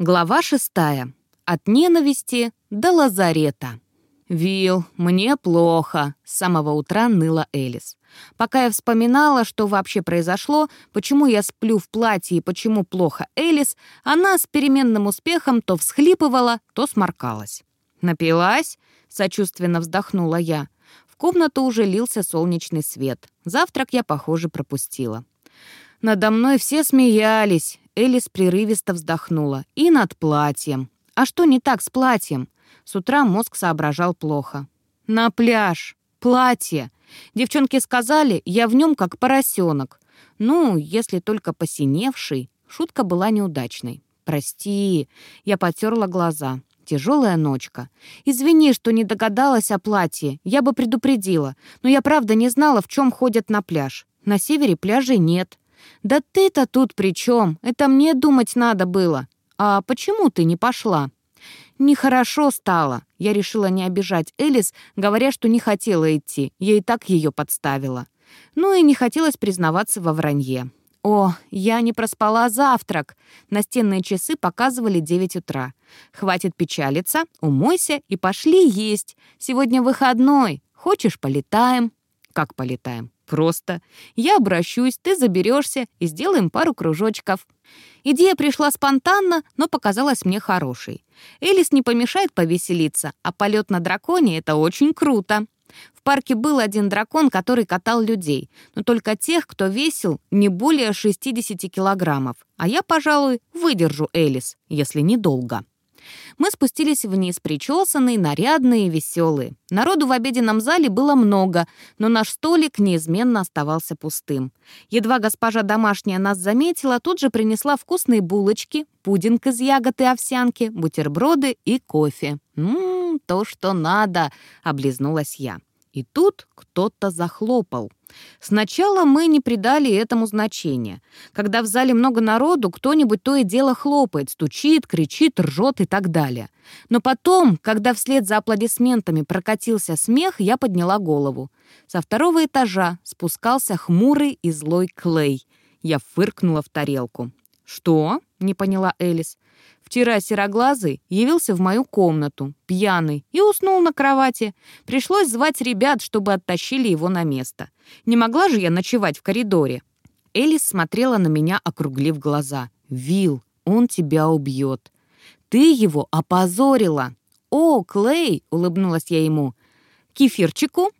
Глава шестая. От ненависти до лазарета. «Вил, мне плохо», — с самого утра ныла Элис. Пока я вспоминала, что вообще произошло, почему я сплю в платье и почему плохо Элис, она с переменным успехом то всхлипывала, то сморкалась. «Напилась?» — сочувственно вздохнула я. В комнату уже лился солнечный свет. Завтрак я, похоже, пропустила. Надо мной все смеялись. Элис прерывисто вздохнула. «И над платьем. А что не так с платьем?» С утра мозг соображал плохо. «На пляж. Платье. Девчонки сказали, я в нем как поросенок. Ну, если только посиневший. Шутка была неудачной. Прости. Я потерла глаза. Тяжелая ночка. Извини, что не догадалась о платье. Я бы предупредила. Но я правда не знала, в чем ходят на пляж. На севере пляжей нет. «Да ты-то тут при чем? Это мне думать надо было. А почему ты не пошла?» Нехорошо стало. Я решила не обижать Элис, говоря, что не хотела идти. Я и так ее подставила. Ну и не хотелось признаваться во вранье. О, я не проспала завтрак. Настенные часы показывали 9 утра. Хватит печалиться, умойся и пошли есть. Сегодня выходной. Хочешь, полетаем? Как полетаем? Просто. Я обращусь, ты заберешься и сделаем пару кружочков. Идея пришла спонтанно, но показалась мне хорошей. Элис не помешает повеселиться, а полет на драконе — это очень круто. В парке был один дракон, который катал людей, но только тех, кто весил не более 60 килограммов. А я, пожалуй, выдержу Элис, если недолго. Мы спустились вниз, причесанные, нарядные, веселые. Народу в обеденном зале было много, но наш столик неизменно оставался пустым. Едва госпожа домашняя нас заметила, тут же принесла вкусные булочки, пудинг из ягод и овсянки, бутерброды и кофе. «Ммм, то, что надо!» — облизнулась я. И тут кто-то захлопал. Сначала мы не придали этому значения. Когда в зале много народу, кто-нибудь то и дело хлопает, стучит, кричит, ржет и так далее. Но потом, когда вслед за аплодисментами прокатился смех, я подняла голову. Со второго этажа спускался хмурый и злой Клей. Я фыркнула в тарелку. «Что?» — не поняла Элис. Вчера сероглазый явился в мою комнату, пьяный, и уснул на кровати. Пришлось звать ребят, чтобы оттащили его на место. Не могла же я ночевать в коридоре. Элис смотрела на меня, округлив глаза. «Вил, он тебя убьет. Ты его опозорила!» «О, Клей!» — улыбнулась я ему. «Кефирчику?»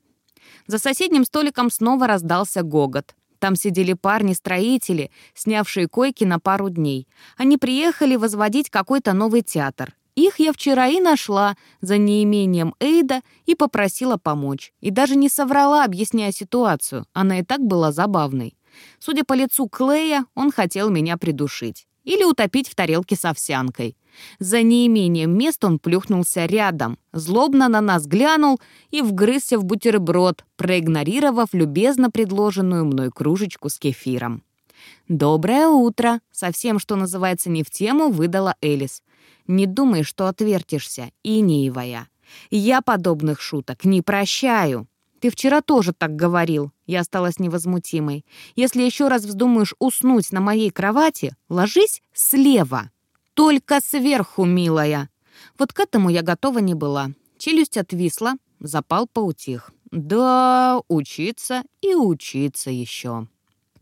За соседним столиком снова раздался гогот. Там сидели парни-строители, снявшие койки на пару дней. Они приехали возводить какой-то новый театр. Их я вчера и нашла за неимением Эйда и попросила помочь. И даже не соврала, объясняя ситуацию. Она и так была забавной. Судя по лицу Клея, он хотел меня придушить. Или утопить в тарелке с овсянкой. За неимением мест он плюхнулся рядом, злобно на нас глянул и вгрызся в бутерброд, проигнорировав любезно предложенную мной кружечку с кефиром. «Доброе утро!» — совсем, что называется, не в тему, выдала Элис. «Не думай, что отвертишься, инеевая. Я подобных шуток не прощаю!» «Ты вчера тоже так говорил», — я осталась невозмутимой. «Если еще раз вздумаешь уснуть на моей кровати, ложись слева». «Только сверху, милая!» Вот к этому я готова не была. Челюсть отвисла, запал поутих. Да, учиться и учиться еще.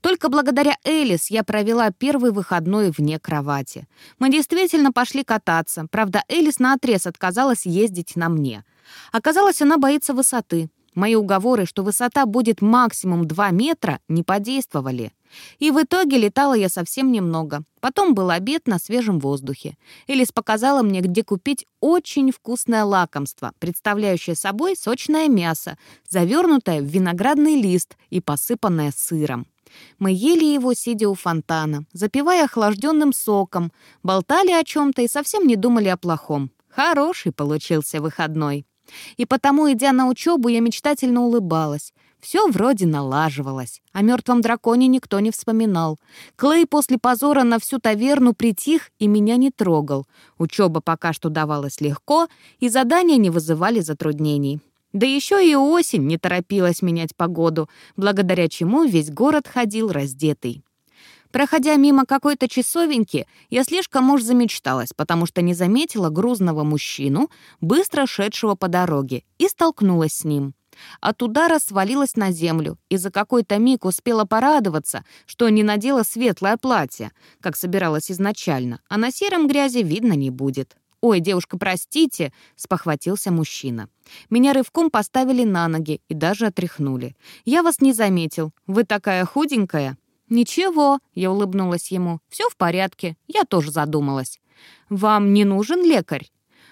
Только благодаря Элис я провела первый выходной вне кровати. Мы действительно пошли кататься. Правда, Элис наотрез отказалась ездить на мне. Оказалось, она боится высоты. Мои уговоры, что высота будет максимум 2 метра, не подействовали. И в итоге летала я совсем немного. Потом был обед на свежем воздухе. Элис показала мне, где купить очень вкусное лакомство, представляющее собой сочное мясо, завернутое в виноградный лист и посыпанное сыром. Мы ели его, сидя у фонтана, запивая охлажденным соком, болтали о чем-то и совсем не думали о плохом. Хороший получился выходной. И потому, идя на учебу, я мечтательно улыбалась. Все вроде налаживалось. О мертвом драконе никто не вспоминал. Клей после позора на всю таверну притих и меня не трогал. Учеба пока что давалась легко, и задания не вызывали затруднений. Да еще и осень не торопилась менять погоду, благодаря чему весь город ходил раздетый. Проходя мимо какой-то часовеньки, я слишком уж замечталась, потому что не заметила грузного мужчину, быстро шедшего по дороге, и столкнулась с ним. От удара свалилась на землю и за какой-то миг успела порадоваться, что не надела светлое платье, как собиралась изначально, а на сером грязи видно не будет. «Ой, девушка, простите», — спохватился мужчина. «Меня рывком поставили на ноги и даже отряхнули. Я вас не заметил. Вы такая худенькая». «Ничего», — я улыбнулась ему. «Все в порядке. Я тоже задумалась». «Вам не нужен лекарь?»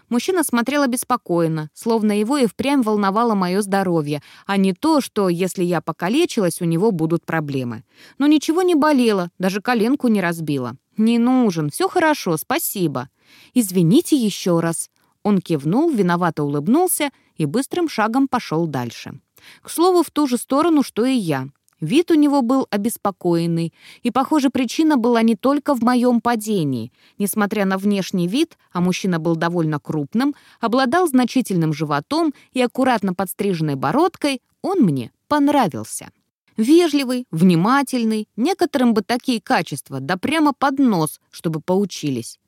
Мужчина смотрел обеспокоенно, словно его и впрямь волновало мое здоровье, а не то, что, если я покалечилась, у него будут проблемы. Но ничего не болело, даже коленку не разбила. «Не нужен, все хорошо, спасибо». «Извините еще раз». Он кивнул, виновато улыбнулся и быстрым шагом пошел дальше. К слову, в ту же сторону, что и я. Вид у него был обеспокоенный, и, похоже, причина была не только в моем падении. Несмотря на внешний вид, а мужчина был довольно крупным, обладал значительным животом и аккуратно подстриженной бородкой, он мне понравился. Вежливый, внимательный, некоторым бы такие качества, да прямо под нос, чтобы поучились.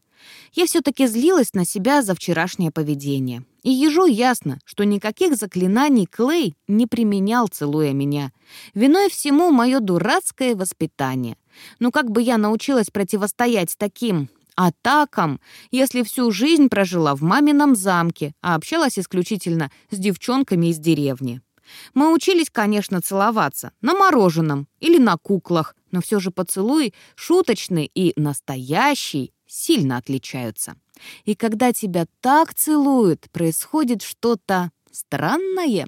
Я все-таки злилась на себя за вчерашнее поведение. И ежу ясно, что никаких заклинаний Клей не применял, целуя меня. Виной всему мое дурацкое воспитание. Ну как бы я научилась противостоять таким атакам, если всю жизнь прожила в мамином замке, а общалась исключительно с девчонками из деревни? Мы учились, конечно, целоваться на мороженом или на куклах, но все же поцелуй шуточный и настоящий сильно отличаются. И когда тебя так целуют, происходит что-то странное.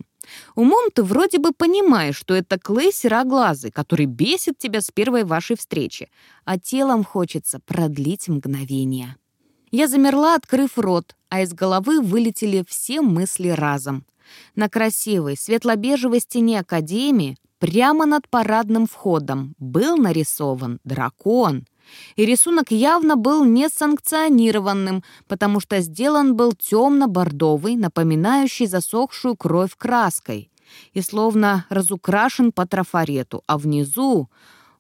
Умом ты вроде бы понимаешь, что это Клей сероглазый, который бесит тебя с первой вашей встречи, а телом хочется продлить мгновение. Я замерла, открыв рот, а из головы вылетели все мысли разом. На красивой светло-бежевой стене Академии прямо над парадным входом был нарисован дракон. И рисунок явно был несанкционированным, потому что сделан был темно-бордовый, напоминающий засохшую кровь краской, и словно разукрашен по трафарету, а внизу...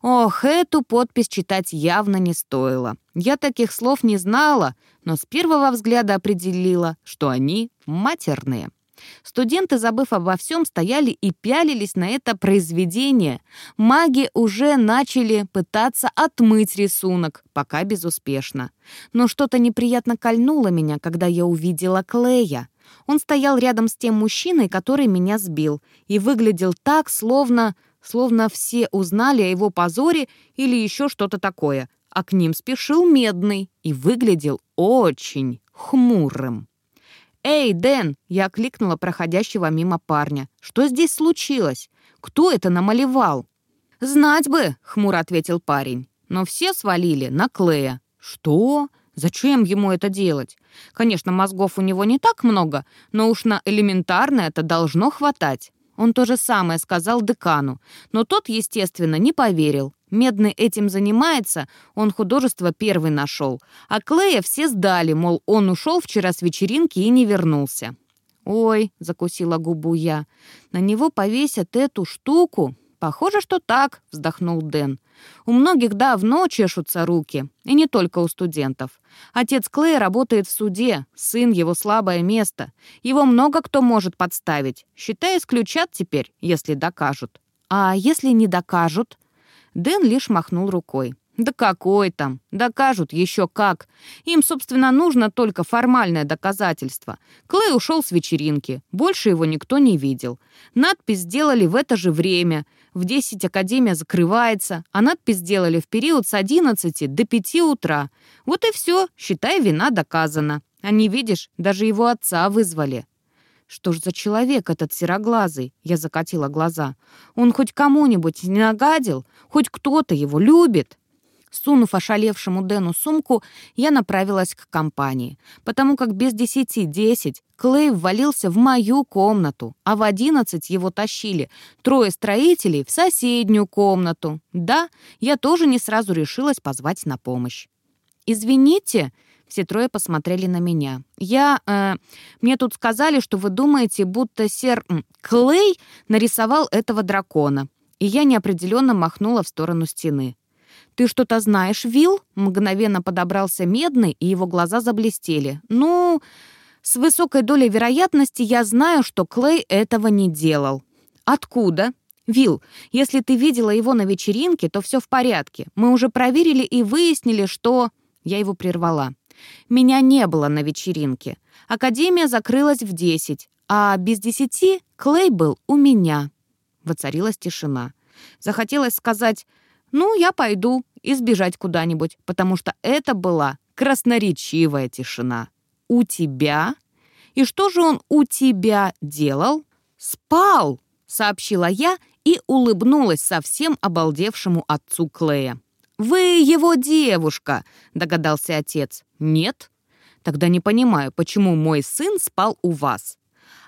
Ох, эту подпись читать явно не стоило. Я таких слов не знала, но с первого взгляда определила, что они матерные. Студенты, забыв обо всем, стояли и пялились на это произведение. Маги уже начали пытаться отмыть рисунок, пока безуспешно. Но что-то неприятно кольнуло меня, когда я увидела Клея. Он стоял рядом с тем мужчиной, который меня сбил, и выглядел так, словно... словно все узнали о его позоре или еще что-то такое. А к ним спешил Медный и выглядел очень хмурым. «Эй, Дэн!» — я окликнула проходящего мимо парня. «Что здесь случилось? Кто это намалевал?» «Знать бы!» — хмуро ответил парень. «Но все свалили на Клея». «Что? Зачем ему это делать? Конечно, мозгов у него не так много, но уж на элементарное это должно хватать». Он то же самое сказал декану, но тот, естественно, не поверил. Медный этим занимается, он художество первый нашел. А Клея все сдали, мол, он ушел вчера с вечеринки и не вернулся. «Ой», — закусила губу я, — «на него повесят эту штуку». «Похоже, что так», — вздохнул Дэн. «У многих давно чешутся руки, и не только у студентов. Отец Клея работает в суде, сын — его слабое место. Его много кто может подставить. Считай, исключат теперь, если докажут». «А если не докажут?» Дэн лишь махнул рукой. «Да какой там? Докажут еще как. Им, собственно, нужно только формальное доказательство. Клей ушел с вечеринки. Больше его никто не видел. Надпись сделали в это же время. В 10 Академия закрывается, а надпись сделали в период с 11 до 5 утра. Вот и все, считай, вина доказана. А не видишь, даже его отца вызвали». «Что ж за человек этот сероглазый?» Я закатила глаза. «Он хоть кому-нибудь не нагадил? Хоть кто-то его любит?» Сунув ошалевшему Дэну сумку, я направилась к компании, потому как без десяти десять Клей ввалился в мою комнату, а в одиннадцать его тащили трое строителей в соседнюю комнату. Да, я тоже не сразу решилась позвать на помощь. «Извините», все трое посмотрели на меня. «Я... Э, мне тут сказали, что вы думаете, будто сер... Клей нарисовал этого дракона». И я неопределенно махнула в сторону стены. «Ты что-то знаешь, Вил?» Мгновенно подобрался Медный, и его глаза заблестели. «Ну, с высокой долей вероятности я знаю, что Клей этого не делал». «Откуда?» «Вил, если ты видела его на вечеринке, то все в порядке. Мы уже проверили и выяснили, что...» Я его прервала. «Меня не было на вечеринке. Академия закрылась в десять, а без десяти Клей был у меня». Воцарилась тишина. Захотелось сказать «Ну, я пойду» и сбежать куда-нибудь, потому что это была красноречивая тишина. «У тебя?» И что же он у тебя делал? «Спал!» — сообщила я и улыбнулась совсем обалдевшему отцу Клея. «Вы его девушка!» — догадался отец. «Нет?» «Тогда не понимаю, почему мой сын спал у вас.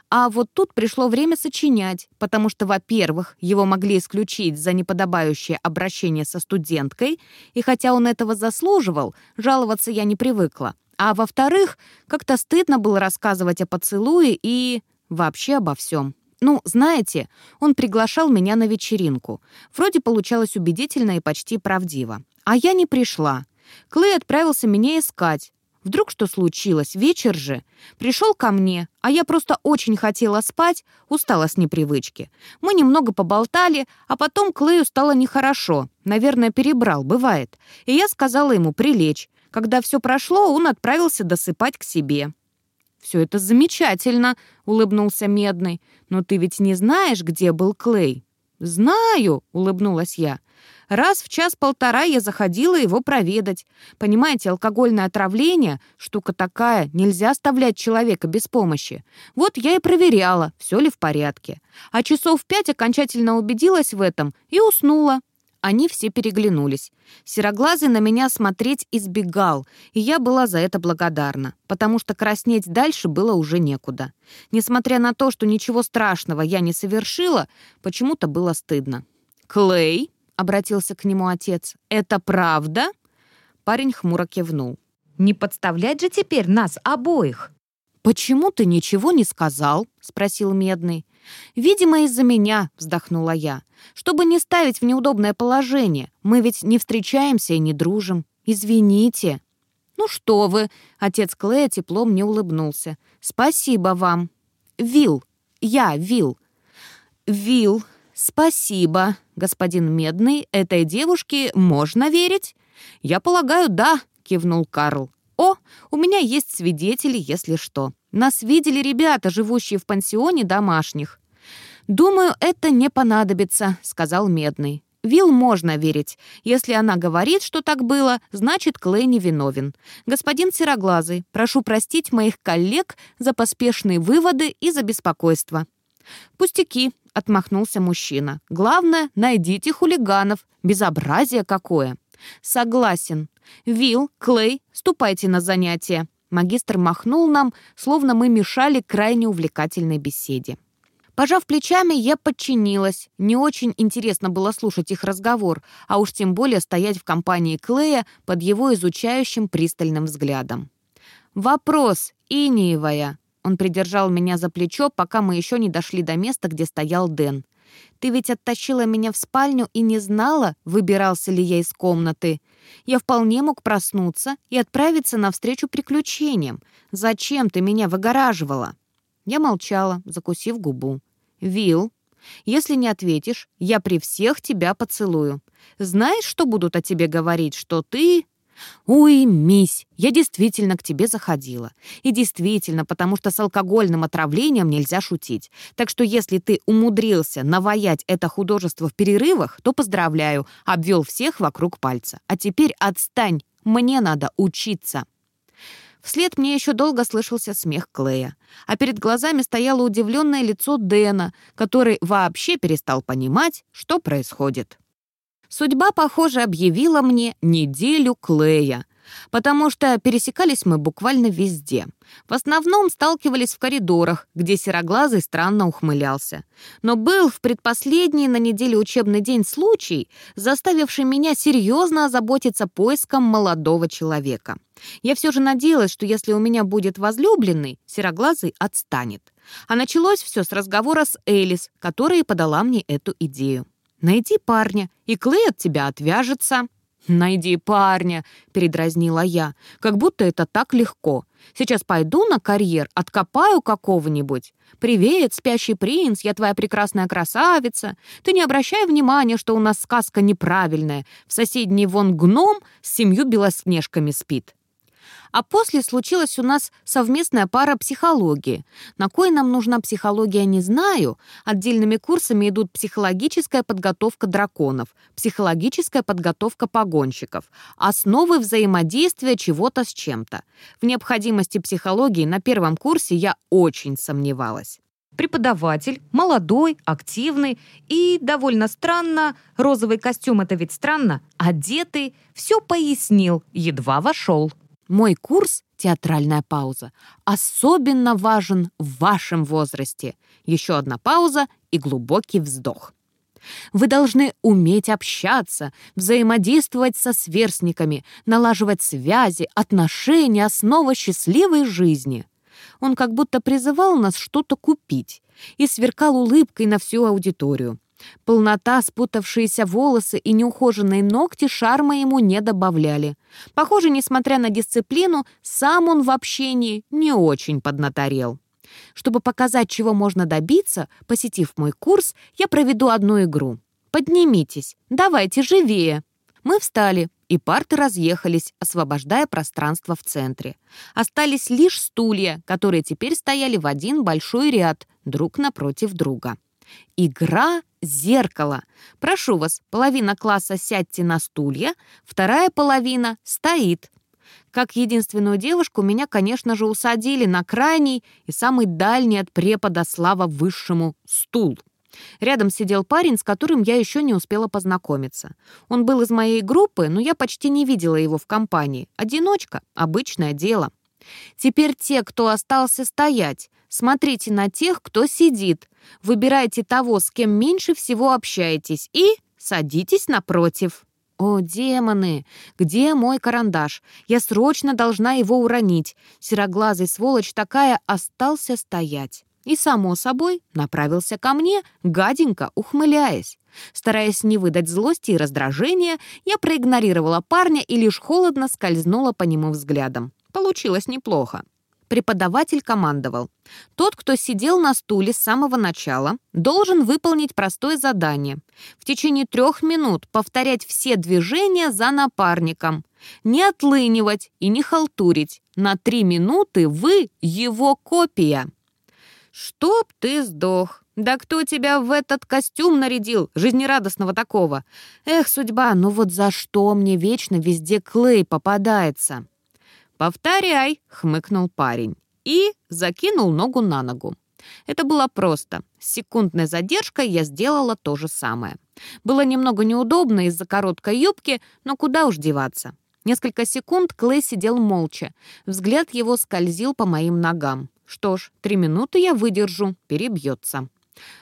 А вот тут пришло время сочинять, потому что, во-первых, его могли исключить за неподобающее обращение со студенткой, и хотя он этого заслуживал, жаловаться я не привыкла. А во-вторых, как-то стыдно было рассказывать о поцелуе и вообще обо всем. Ну, знаете, он приглашал меня на вечеринку. Вроде получалось убедительно и почти правдиво. А я не пришла. Клей отправился меня искать, Вдруг что случилось, вечер же. Пришел ко мне, а я просто очень хотела спать, устала с непривычки. Мы немного поболтали, а потом Клею стало нехорошо. Наверное, перебрал, бывает. И я сказала ему прилечь. Когда все прошло, он отправился досыпать к себе. «Все это замечательно», — улыбнулся Медный. «Но ты ведь не знаешь, где был Клей?» «Знаю», — улыбнулась я. Раз в час-полтора я заходила его проведать. Понимаете, алкогольное отравление — штука такая, нельзя оставлять человека без помощи. Вот я и проверяла, все ли в порядке. А часов в пять окончательно убедилась в этом и уснула. Они все переглянулись. Сероглазый на меня смотреть избегал, и я была за это благодарна, потому что краснеть дальше было уже некуда. Несмотря на то, что ничего страшного я не совершила, почему-то было стыдно. «Клей?» — обратился к нему отец. «Это правда?» Парень хмуро кивнул. «Не подставлять же теперь нас обоих!» «Почему ты ничего не сказал?» — спросил Медный. «Видимо, из-за меня», — вздохнула я. «Чтобы не ставить в неудобное положение. Мы ведь не встречаемся и не дружим. Извините». «Ну что вы!» — отец Клея тепло мне улыбнулся. «Спасибо вам». «Вил. Я Вил». «Вил. Спасибо, господин Медный. Этой девушке можно верить?» «Я полагаю, да», — кивнул Карл. «О, у меня есть свидетели, если что. Нас видели ребята, живущие в пансионе домашних». «Думаю, это не понадобится», — сказал Медный. Вил можно верить. Если она говорит, что так было, значит, Клей не виновен. Господин Сероглазый, прошу простить моих коллег за поспешные выводы и за беспокойство. «Пустяки», — отмахнулся мужчина. «Главное, найдите хулиганов. Безобразие какое!» «Согласен. Вил, Клей, ступайте на занятия». Магистр махнул нам, словно мы мешали крайне увлекательной беседе. Пожав плечами, я подчинилась. Не очень интересно было слушать их разговор, а уж тем более стоять в компании Клея под его изучающим пристальным взглядом. «Вопрос, Иниевая!» Он придержал меня за плечо, пока мы еще не дошли до места, где стоял Дэн. Ты ведь оттащила меня в спальню и не знала, выбирался ли я из комнаты. Я вполне мог проснуться и отправиться навстречу приключениям. Зачем ты меня выгораживала?» Я молчала, закусив губу. «Вил, если не ответишь, я при всех тебя поцелую. Знаешь, что будут о тебе говорить, что ты «Уймись, я действительно к тебе заходила. И действительно, потому что с алкогольным отравлением нельзя шутить. Так что если ты умудрился наваять это художество в перерывах, то поздравляю, обвел всех вокруг пальца. А теперь отстань, мне надо учиться». Вслед мне еще долго слышался смех Клея, а перед глазами стояло удивленное лицо Дэна, который вообще перестал понимать, что происходит. Судьба, похоже, объявила мне неделю Клея, потому что пересекались мы буквально везде. В основном сталкивались в коридорах, где сероглазый странно ухмылялся. Но был в предпоследний на неделе учебный день случай, заставивший меня серьезно озаботиться поиском молодого человека. Я все же надеялась, что если у меня будет возлюбленный, сероглазый отстанет. А началось все с разговора с Элис, которая подала мне эту идею. Найди парня, и Клей от тебя отвяжется». «Найди парня», — передразнила я, «как будто это так легко. Сейчас пойду на карьер, откопаю какого-нибудь. Привет, спящий принц, я твоя прекрасная красавица. Ты не обращай внимания, что у нас сказка неправильная. В соседней вон гном с семью белоснежками спит. А после случилась у нас совместная пара психологии. На кой нам нужна психология, не знаю. Отдельными курсами идут психологическая подготовка драконов, психологическая подготовка погонщиков, основы взаимодействия чего-то с чем-то. В необходимости психологии на первом курсе я очень сомневалась. Преподаватель, молодой, активный и, довольно странно, розовый костюм — это ведь странно, одетый, все пояснил, едва вошел. Мой курс «Театральная пауза» особенно важен в вашем возрасте. Еще одна пауза и глубокий вздох. Вы должны уметь общаться, взаимодействовать со сверстниками, налаживать связи, отношения, основа счастливой жизни. Он как будто призывал нас что-то купить и сверкал улыбкой на всю аудиторию. Полнота, спутавшиеся волосы и неухоженные ногти шарма ему не добавляли. Похоже, несмотря на дисциплину, сам он в общении не очень поднаторел. Чтобы показать, чего можно добиться, посетив мой курс, я проведу одну игру. Поднимитесь, давайте живее. Мы встали, и парты разъехались, освобождая пространство в центре. Остались лишь стулья, которые теперь стояли в один большой ряд, друг напротив друга. Игра «Зеркало». Прошу вас, половина класса сядьте на стулья, вторая половина стоит. Как единственную девушку меня, конечно же, усадили на крайний и самый дальний от препода слава высшему стул. Рядом сидел парень, с которым я еще не успела познакомиться. Он был из моей группы, но я почти не видела его в компании. Одиночка — обычное дело. Теперь те, кто остался стоять, смотрите на тех, кто сидит. Выбирайте того, с кем меньше всего общаетесь, и садитесь напротив. О, демоны! Где мой карандаш? Я срочно должна его уронить. Сероглазый сволочь такая остался стоять. И, само собой, направился ко мне, гаденько ухмыляясь. Стараясь не выдать злости и раздражения, я проигнорировала парня и лишь холодно скользнула по нему взглядом. Получилось неплохо. Преподаватель командовал. Тот, кто сидел на стуле с самого начала, должен выполнить простое задание. В течение трех минут повторять все движения за напарником. Не отлынивать и не халтурить. На три минуты вы его копия. «Чтоб ты сдох! Да кто тебя в этот костюм нарядил, жизнерадостного такого? Эх, судьба, ну вот за что мне вечно везде Клей попадается?» «Повторяй», — хмыкнул парень и закинул ногу на ногу. Это было просто. С секундной задержкой я сделала то же самое. Было немного неудобно из-за короткой юбки, но куда уж деваться. Несколько секунд Клей сидел молча. Взгляд его скользил по моим ногам. Что ж, три минуты я выдержу, перебьется.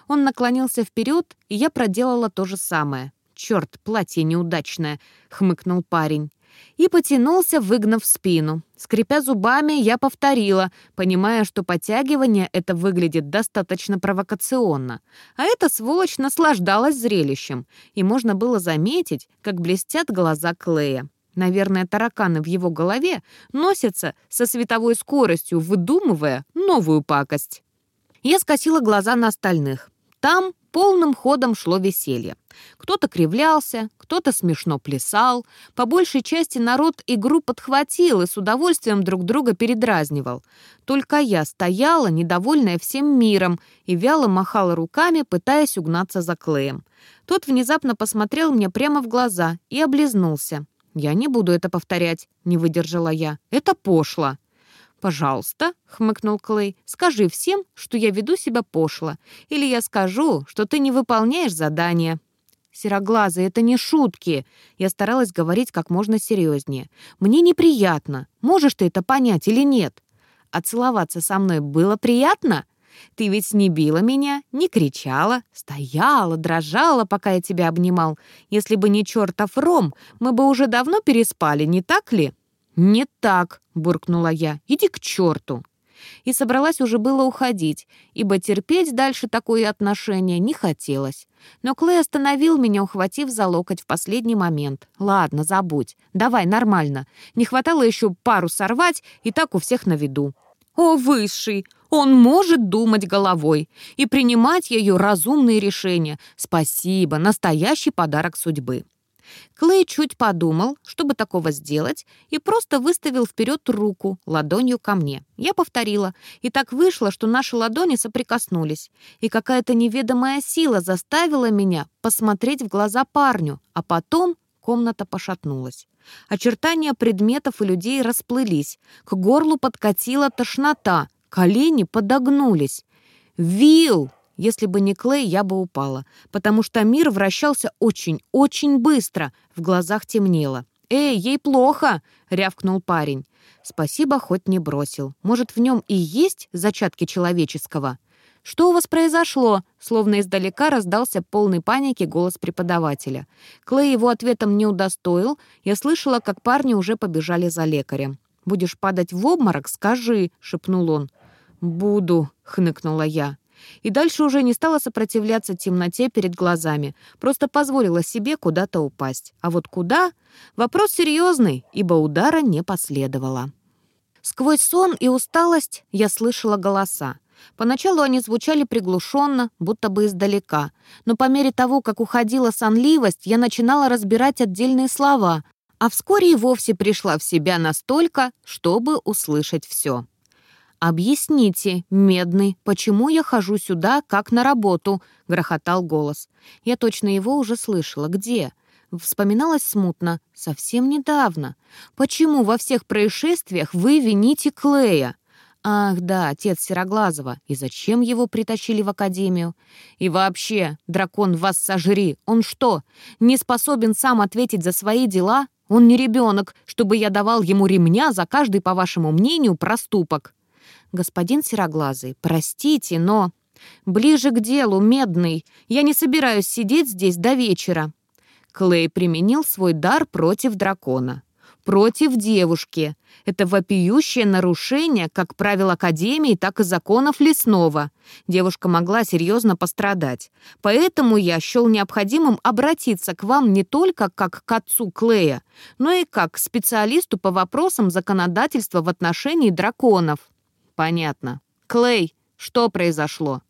Он наклонился вперед, и я проделала то же самое. «Черт, платье неудачное», — хмыкнул парень и потянулся, выгнав спину. Скрипя зубами, я повторила, понимая, что подтягивание это выглядит достаточно провокационно. А эта сволочь наслаждалась зрелищем, и можно было заметить, как блестят глаза Клея. Наверное, тараканы в его голове носятся со световой скоростью, выдумывая новую пакость. Я скосила глаза на остальных. Там полным ходом шло веселье. Кто-то кривлялся, кто-то смешно плясал. По большей части народ игру подхватил и с удовольствием друг друга передразнивал. Только я стояла, недовольная всем миром, и вяло махала руками, пытаясь угнаться за Клеем. Тот внезапно посмотрел мне прямо в глаза и облизнулся. «Я не буду это повторять», — не выдержала я. «Это пошло». «Пожалуйста», — хмыкнул Клей, — «скажи всем, что я веду себя пошло, или я скажу, что ты не выполняешь задание». «Сероглазый, это не шутки!» Я старалась говорить как можно серьезнее. «Мне неприятно. Можешь ты это понять или нет? А целоваться со мной было приятно? Ты ведь не била меня, не кричала, стояла, дрожала, пока я тебя обнимал. Если бы не чертов ром, мы бы уже давно переспали, не так ли?» «Не так», — буркнула я. «Иди к черту». и собралась уже было уходить, ибо терпеть дальше такое отношение не хотелось. Но Клей остановил меня, ухватив за локоть в последний момент. «Ладно, забудь. Давай, нормально. Не хватало еще пару сорвать, и так у всех на виду». «О, Высший! Он может думать головой и принимать ее разумные решения. Спасибо, настоящий подарок судьбы». Клей чуть подумал, чтобы такого сделать, и просто выставил вперед руку ладонью ко мне. Я повторила, и так вышло, что наши ладони соприкоснулись, и какая-то неведомая сила заставила меня посмотреть в глаза парню, а потом комната пошатнулась. Очертания предметов и людей расплылись, к горлу подкатила тошнота, колени подогнулись. «Вилл!» Если бы не Клей, я бы упала, потому что мир вращался очень-очень быстро, в глазах темнело. «Эй, ей плохо!» — рявкнул парень. Спасибо, хоть не бросил. Может, в нем и есть зачатки человеческого? «Что у вас произошло?» Словно издалека раздался полный паники голос преподавателя. Клей его ответом не удостоил. Я слышала, как парни уже побежали за лекарем. «Будешь падать в обморок? Скажи!» — шепнул он. «Буду», — хныкнула я и дальше уже не стала сопротивляться темноте перед глазами, просто позволила себе куда-то упасть. А вот куда? Вопрос серьезный, ибо удара не последовало. Сквозь сон и усталость я слышала голоса. Поначалу они звучали приглушенно, будто бы издалека, но по мере того, как уходила сонливость, я начинала разбирать отдельные слова, а вскоре и вовсе пришла в себя настолько, чтобы услышать все. «Объясните, Медный, почему я хожу сюда, как на работу?» — грохотал голос. Я точно его уже слышала. «Где?» Вспоминалось смутно. «Совсем недавно. Почему во всех происшествиях вы вините Клея?» «Ах, да, отец Сероглазова. И зачем его притащили в академию? И вообще, дракон, вас сожри. Он что, не способен сам ответить за свои дела? Он не ребенок, чтобы я давал ему ремня за каждый, по вашему мнению, проступок». «Господин Сероглазый, простите, но...» «Ближе к делу, Медный. Я не собираюсь сидеть здесь до вечера». Клей применил свой дар против дракона. Против девушки. Это вопиющее нарушение как правил Академии, так и законов Лесного. Девушка могла серьезно пострадать. Поэтому я счел необходимым обратиться к вам не только как к отцу Клея, но и как к специалисту по вопросам законодательства в отношении драконов. «Понятно. Клей, что произошло?»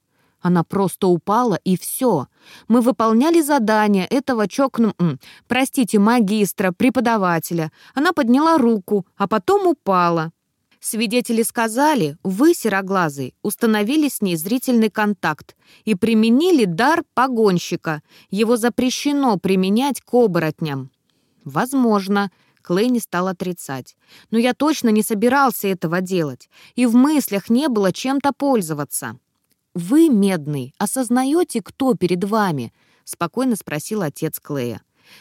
Она просто упала, и все. Мы выполняли задание этого чокну... Простите, магистра, преподавателя. Она подняла руку, а потом упала. Свидетели сказали, вы, сероглазый, установили с ней зрительный контакт и применили дар погонщика. Его запрещено применять к оборотням. Возможно, Клей не стал отрицать. «Но я точно не собирался этого делать, и в мыслях не было чем-то пользоваться». «Вы, Медный, осознаете, кто перед вами?» — спокойно спросил отец Клея.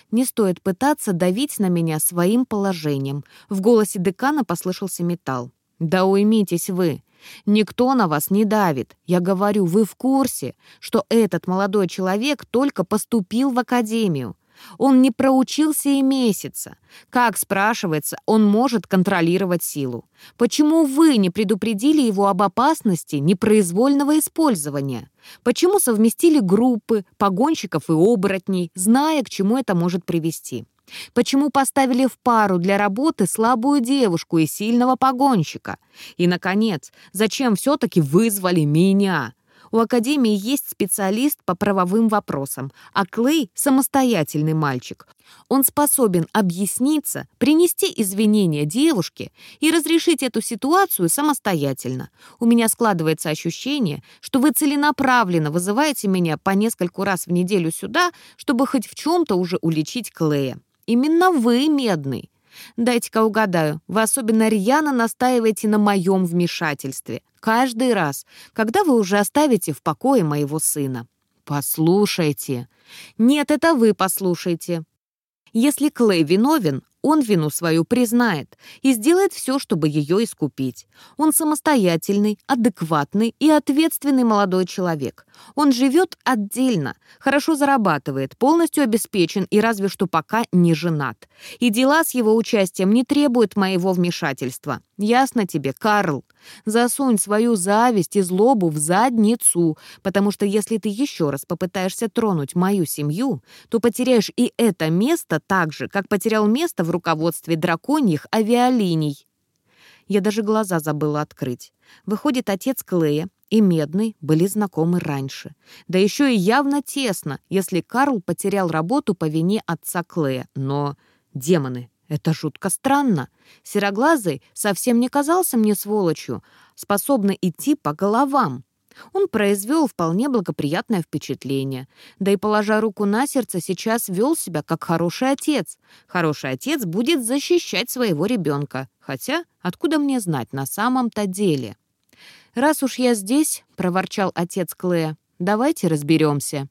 «Не стоит пытаться давить на меня своим положением». В голосе декана послышался металл. «Да уймитесь вы. Никто на вас не давит. Я говорю, вы в курсе, что этот молодой человек только поступил в академию. Он не проучился и месяца. Как, спрашивается, он может контролировать силу? Почему вы не предупредили его об опасности непроизвольного использования? Почему совместили группы погонщиков и оборотней, зная, к чему это может привести? Почему поставили в пару для работы слабую девушку и сильного погонщика? И, наконец, зачем все-таки вызвали меня? У Академии есть специалист по правовым вопросам, а Клей — самостоятельный мальчик. Он способен объясниться, принести извинения девушке и разрешить эту ситуацию самостоятельно. У меня складывается ощущение, что вы целенаправленно вызываете меня по нескольку раз в неделю сюда, чтобы хоть в чем-то уже уличить Клея. Именно вы, Медный. Дайте-ка угадаю, вы особенно рьяно настаиваете на моем вмешательстве. Каждый раз, когда вы уже оставите в покое моего сына. Послушайте. Нет, это вы послушайте. Если Клей виновен, он вину свою признает и сделает все, чтобы ее искупить. Он самостоятельный, адекватный и ответственный молодой человек. Он живет отдельно, хорошо зарабатывает, полностью обеспечен и разве что пока не женат. И дела с его участием не требуют моего вмешательства. Ясно тебе, Карл? Засунь свою зависть и злобу в задницу, потому что если ты еще раз попытаешься тронуть мою семью, то потеряешь и это место так же, как потерял место в руководстве драконьих авиалиний. Я даже глаза забыла открыть. Выходит, отец Клея и Медный были знакомы раньше. Да еще и явно тесно, если Карл потерял работу по вине отца Клея. Но, демоны, это жутко странно. Сероглазый совсем не казался мне сволочью, способный идти по головам. Он произвел вполне благоприятное впечатление. Да и, положа руку на сердце, сейчас вел себя как хороший отец. Хороший отец будет защищать своего ребенка. Хотя, откуда мне знать на самом-то деле? «Раз уж я здесь», — проворчал отец Клея, — «давайте разберемся».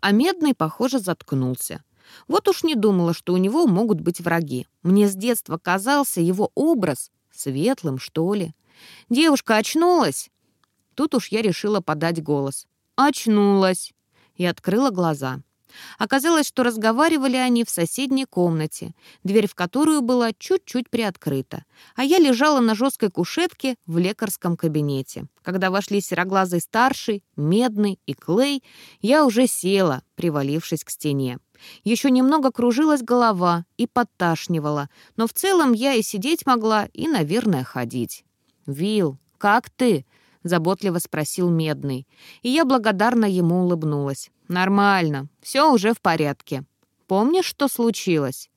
А Медный, похоже, заткнулся. Вот уж не думала, что у него могут быть враги. Мне с детства казался его образ светлым, что ли. «Девушка очнулась?» Тут уж я решила подать голос. «Очнулась!» И открыла глаза. Оказалось, что разговаривали они в соседней комнате, дверь в которую была чуть-чуть приоткрыта, а я лежала на жесткой кушетке в лекарском кабинете. Когда вошли сероглазый старший, медный и Клей, я уже села, привалившись к стене. Еще немного кружилась голова и подташнивала, но в целом я и сидеть могла, и, наверное, ходить. «Вил, как ты?» — заботливо спросил Медный, и я благодарно ему улыбнулась. «Нормально, все уже в порядке. Помнишь, что случилось?»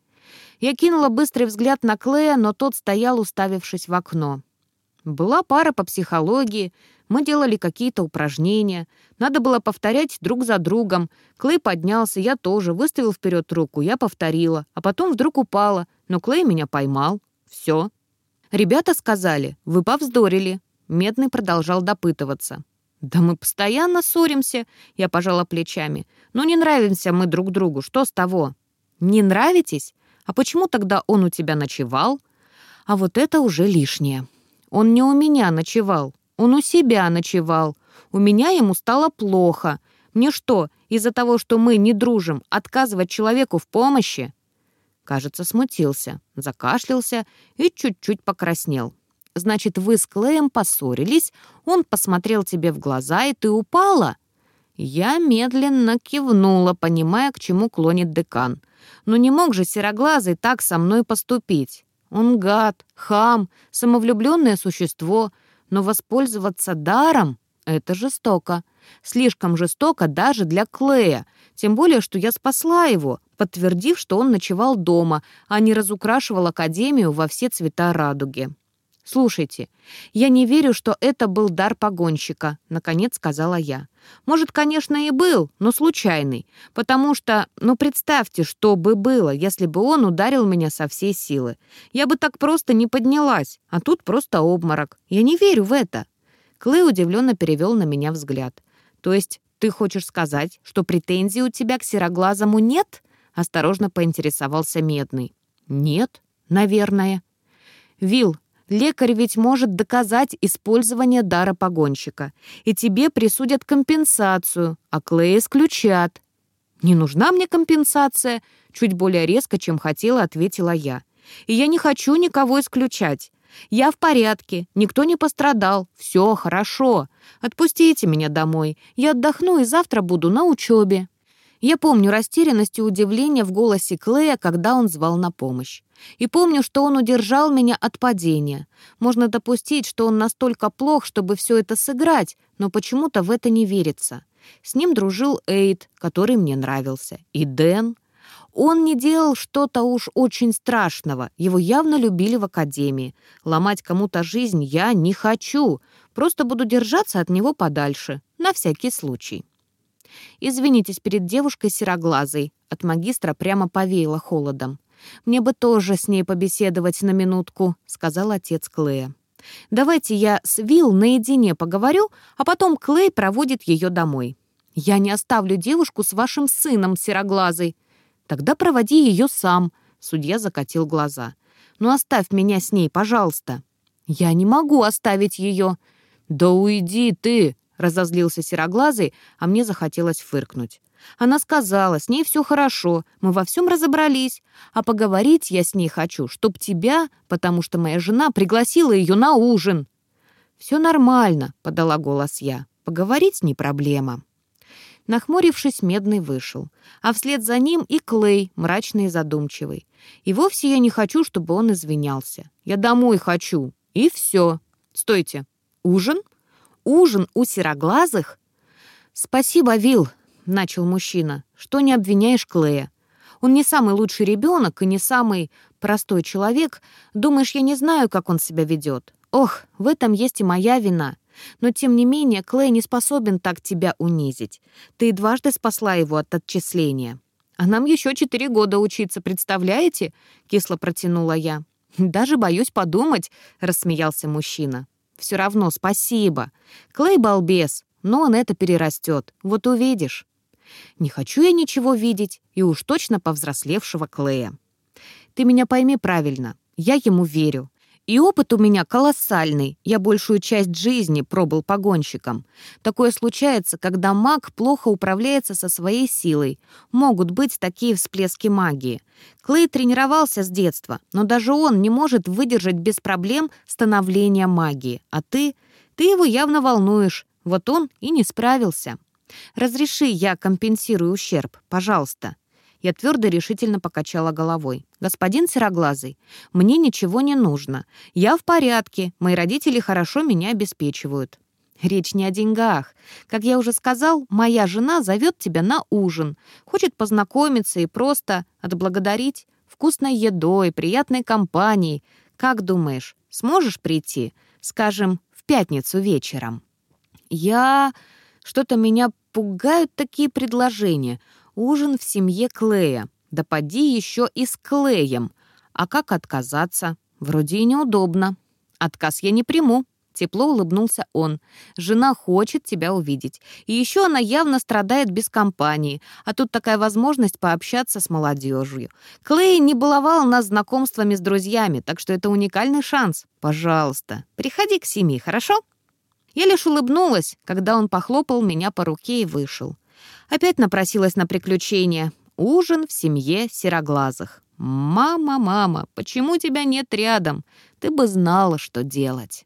Я кинула быстрый взгляд на Клея, но тот стоял, уставившись в окно. Была пара по психологии, мы делали какие-то упражнения. Надо было повторять друг за другом. Клей поднялся, я тоже, выставил вперед руку, я повторила, а потом вдруг упала, но Клей меня поймал. Все. Ребята сказали, вы повздорили. Медный продолжал допытываться. «Да мы постоянно ссоримся», — я пожала плечами. «Ну не нравимся мы друг другу, что с того?» «Не нравитесь? А почему тогда он у тебя ночевал?» «А вот это уже лишнее. Он не у меня ночевал, он у себя ночевал. У меня ему стало плохо. Мне что, из-за того, что мы не дружим, отказывать человеку в помощи?» Кажется, смутился, закашлялся и чуть-чуть покраснел. Значит, вы с Клеем поссорились, он посмотрел тебе в глаза, и ты упала?» Я медленно кивнула, понимая, к чему клонит декан. Но не мог же Сероглазый так со мной поступить. Он гад, хам, самовлюбленное существо, но воспользоваться даром — это жестоко. Слишком жестоко даже для Клея, тем более, что я спасла его, подтвердив, что он ночевал дома, а не разукрашивал Академию во все цвета радуги. «Слушайте, я не верю, что это был дар погонщика», — наконец сказала я. «Может, конечно, и был, но случайный, потому что, ну, представьте, что бы было, если бы он ударил меня со всей силы. Я бы так просто не поднялась, а тут просто обморок. Я не верю в это». Клей удивленно перевел на меня взгляд. «То есть ты хочешь сказать, что претензий у тебя к сероглазому нет?» — осторожно поинтересовался Медный. «Нет, наверное». «Вил, Лекарь ведь может доказать использование дара погонщика, и тебе присудят компенсацию, а Клея исключат. «Не нужна мне компенсация», — чуть более резко, чем хотела, ответила я. «И я не хочу никого исключать. Я в порядке, никто не пострадал, все хорошо. Отпустите меня домой, я отдохну и завтра буду на учебе». Я помню растерянность и удивление в голосе Клея, когда он звал на помощь. И помню, что он удержал меня от падения. Можно допустить, что он настолько плох, чтобы все это сыграть, но почему-то в это не верится. С ним дружил Эйд, который мне нравился, и Дэн. Он не делал что-то уж очень страшного, его явно любили в академии. Ломать кому-то жизнь я не хочу, просто буду держаться от него подальше, на всякий случай. Извинитесь перед девушкой сероглазой. От магистра прямо повеяло холодом. «Мне бы тоже с ней побеседовать на минутку», — сказал отец Клея. «Давайте я с Вилл наедине поговорю, а потом Клей проводит ее домой. Я не оставлю девушку с вашим сыном, сероглазой. Тогда проводи ее сам», — судья закатил глаза. «Ну оставь меня с ней, пожалуйста». «Я не могу оставить ее». «Да уйди ты!» — разозлился сероглазый, а мне захотелось фыркнуть. Она сказала, с ней все хорошо, мы во всем разобрались. А поговорить я с ней хочу, чтоб тебя, потому что моя жена пригласила ее на ужин». «Все нормально», — подала голос я. «Поговорить не проблема». Нахмурившись, Медный вышел, а вслед за ним и Клей, мрачный и задумчивый. И вовсе я не хочу, чтобы он извинялся. Я домой хочу. И все. Стойте. Ужин? Ужин у сероглазых? Спасибо, Вил, начал мужчина, что не обвиняешь Клея. Он не самый лучший ребенок и не самый простой человек. Думаешь, я не знаю, как он себя ведет? Ох, в этом есть и моя вина. Но, тем не менее, Клей не способен так тебя унизить. Ты дважды спасла его от отчисления. А нам еще четыре года учиться, представляете?» — кисло протянула я. «Даже боюсь подумать», — рассмеялся мужчина. «Все равно спасибо. Клей балбес, но он это перерастет. Вот увидишь». «Не хочу я ничего видеть, и уж точно повзрослевшего Клея. Ты меня пойми правильно. Я ему верю. И опыт у меня колоссальный. Я большую часть жизни пробыл погонщиком. Такое случается, когда маг плохо управляется со своей силой. Могут быть такие всплески магии. Клей тренировался с детства, но даже он не может выдержать без проблем становления магии. А ты? Ты его явно волнуешь. Вот он и не справился. Разреши, я компенсирую ущерб, пожалуйста. Я твердо решительно покачала головой. «Господин Сероглазый, мне ничего не нужно. Я в порядке, мои родители хорошо меня обеспечивают». «Речь не о деньгах. Как я уже сказал, моя жена зовет тебя на ужин. Хочет познакомиться и просто отблагодарить вкусной едой, приятной компанией. Как думаешь, сможешь прийти, скажем, в пятницу вечером?» «Я... Что-то меня пугают такие предложения. Ужин в семье Клея. Да поди еще и с Клеем. А как отказаться? Вроде и неудобно. Отказ я не приму. Тепло улыбнулся он. «Жена хочет тебя увидеть. И еще она явно страдает без компании. А тут такая возможность пообщаться с молодежью. Клей не баловал нас знакомствами с друзьями, так что это уникальный шанс. Пожалуйста, приходи к семье, хорошо?» Я лишь улыбнулась, когда он похлопал меня по руке и вышел. Опять напросилась на приключения. Ужин в семье сероглазых. «Мама, мама, почему тебя нет рядом? Ты бы знала, что делать».